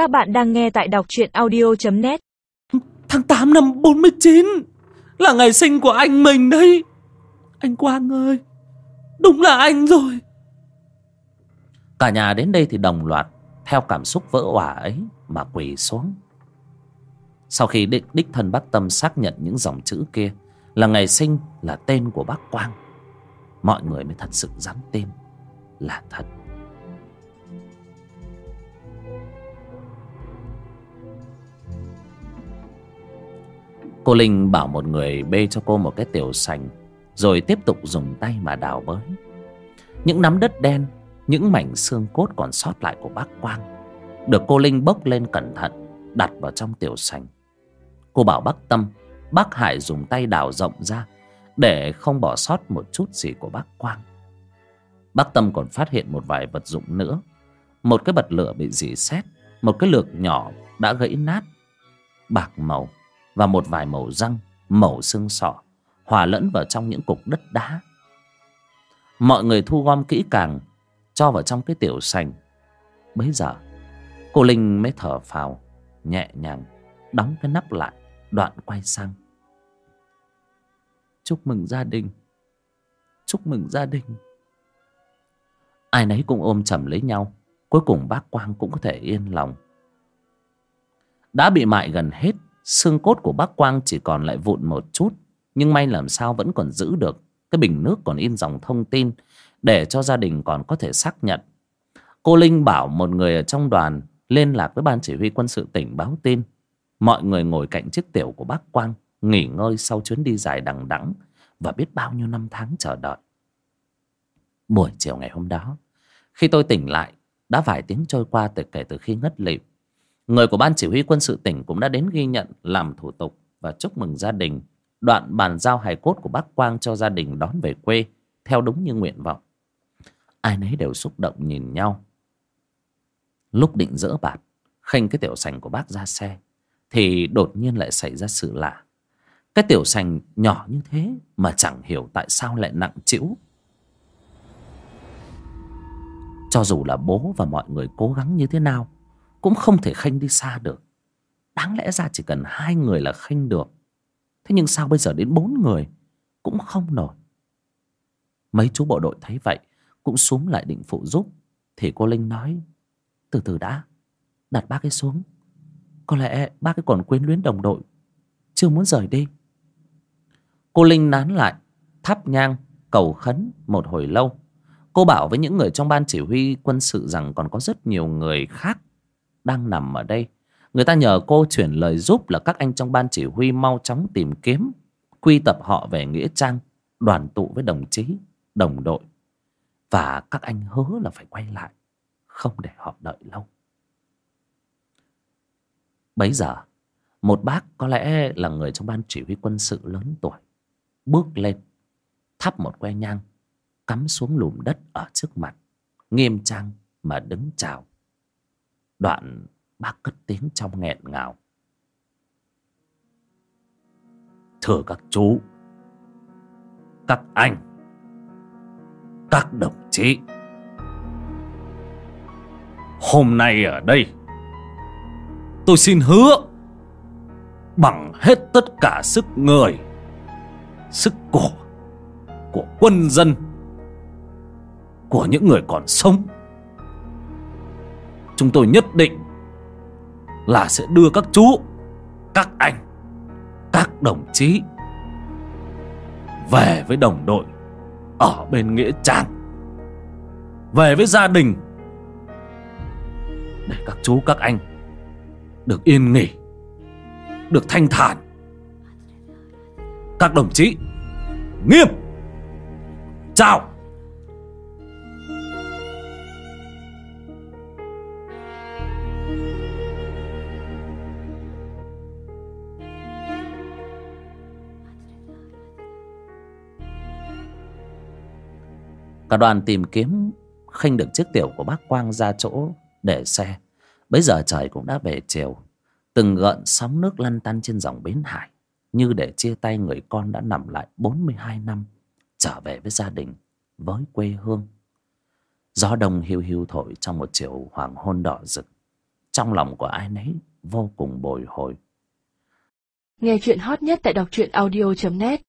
Các bạn đang nghe tại đọc truyện audio.net Tháng 8 năm 49 Là ngày sinh của anh mình đấy Anh Quang ơi Đúng là anh rồi. Cả nhà đến đây thì đồng loạt Theo cảm xúc vỡ òa ấy Mà quỳ xuống. Sau khi đích, đích thân bác Tâm xác nhận những dòng chữ kia Là ngày sinh là tên của bác Quang Mọi người mới thật sự dám tin Là thật Cô Linh bảo một người bê cho cô một cái tiểu sành, Rồi tiếp tục dùng tay mà đào bới. Những nắm đất đen, Những mảnh xương cốt còn sót lại của bác Quang, Được cô Linh bốc lên cẩn thận, Đặt vào trong tiểu sành. Cô bảo bác Tâm, Bác Hải dùng tay đào rộng ra, Để không bỏ sót một chút gì của bác Quang. Bác Tâm còn phát hiện một vài vật dụng nữa. Một cái bật lửa bị dì xét, Một cái lược nhỏ đã gãy nát. Bạc màu và một vài màu răng, màu xương sọ hòa lẫn vào trong những cục đất đá. Mọi người thu gom kỹ càng, cho vào trong cái tiểu sành. Bấy giờ, cô Linh mới thở phào, nhẹ nhàng, đóng cái nắp lại, đoạn quay sang. Chúc mừng gia đình, chúc mừng gia đình. Ai nấy cũng ôm chầm lấy nhau, cuối cùng bác Quang cũng có thể yên lòng. Đã bị mại gần hết xương cốt của bác Quang chỉ còn lại vụn một chút, nhưng may làm sao vẫn còn giữ được. Cái bình nước còn in dòng thông tin, để cho gia đình còn có thể xác nhận. Cô Linh bảo một người ở trong đoàn liên lạc với ban chỉ huy quân sự tỉnh báo tin. Mọi người ngồi cạnh chiếc tiểu của bác Quang, nghỉ ngơi sau chuyến đi dài đằng đẵng và biết bao nhiêu năm tháng chờ đợi. Buổi chiều ngày hôm đó, khi tôi tỉnh lại, đã vài tiếng trôi qua từ kể từ khi ngất lịm. Người của ban chỉ huy quân sự tỉnh cũng đã đến ghi nhận, làm thủ tục và chúc mừng gia đình. Đoạn bàn giao hài cốt của bác Quang cho gia đình đón về quê, theo đúng như nguyện vọng. Ai nấy đều xúc động nhìn nhau. Lúc định dỡ bạt, khênh cái tiểu sành của bác ra xe, thì đột nhiên lại xảy ra sự lạ. Cái tiểu sành nhỏ như thế mà chẳng hiểu tại sao lại nặng chịu. Cho dù là bố và mọi người cố gắng như thế nào, cũng không thể khênh đi xa được. Đáng lẽ ra chỉ cần hai người là khênh được. Thế nhưng sao bây giờ đến bốn người cũng không nổi. Mấy chú bộ đội thấy vậy, cũng xuống lại định phụ giúp, thì cô linh nói, từ từ đã, đặt bác ấy xuống. Có lẽ bác ấy còn quyến luyến đồng đội, chưa muốn rời đi. Cô linh nán lại, thắp nhang, cầu khấn một hồi lâu. Cô bảo với những người trong ban chỉ huy quân sự rằng còn có rất nhiều người khác đang nằm ở đây. Người ta nhờ cô chuyển lời giúp là các anh trong ban chỉ huy mau chóng tìm kiếm, quy tập họ về nghĩa trang, đoàn tụ với đồng chí, đồng đội. Và các anh hứa là phải quay lại, không để họ đợi lâu. Bấy giờ, một bác có lẽ là người trong ban chỉ huy quân sự lớn tuổi, bước lên, thắp một que nhang, cắm xuống lùm đất ở trước mặt, nghiêm trang mà đứng chào. Đoạn bác cất tiếng trong nghẹn ngào. Thưa các chú, các anh, các đồng chí. Hôm nay ở đây, tôi xin hứa bằng hết tất cả sức người, sức của, của quân dân, của những người còn sống chúng tôi nhất định là sẽ đưa các chú, các anh, các đồng chí về với đồng đội ở bên nghĩa trang, về với gia đình để các chú, các anh được yên nghỉ, được thanh thản. Các đồng chí, nghiêm, chào. Cả đoàn tìm kiếm khinh được chiếc tiểu của bác Quang ra chỗ để xe. Bây giờ trời cũng đã về chiều. Từng gợn sóng nước lăn tăn trên dòng bến hải. Như để chia tay người con đã nằm lại 42 năm. Trở về với gia đình, với quê hương. Gió đông hiu hiu thổi trong một chiều hoàng hôn đỏ rực. trong lòng của ai nấy vô cùng bồi hồi Nghe chuyện hot nhất tại đọc truyện audio.net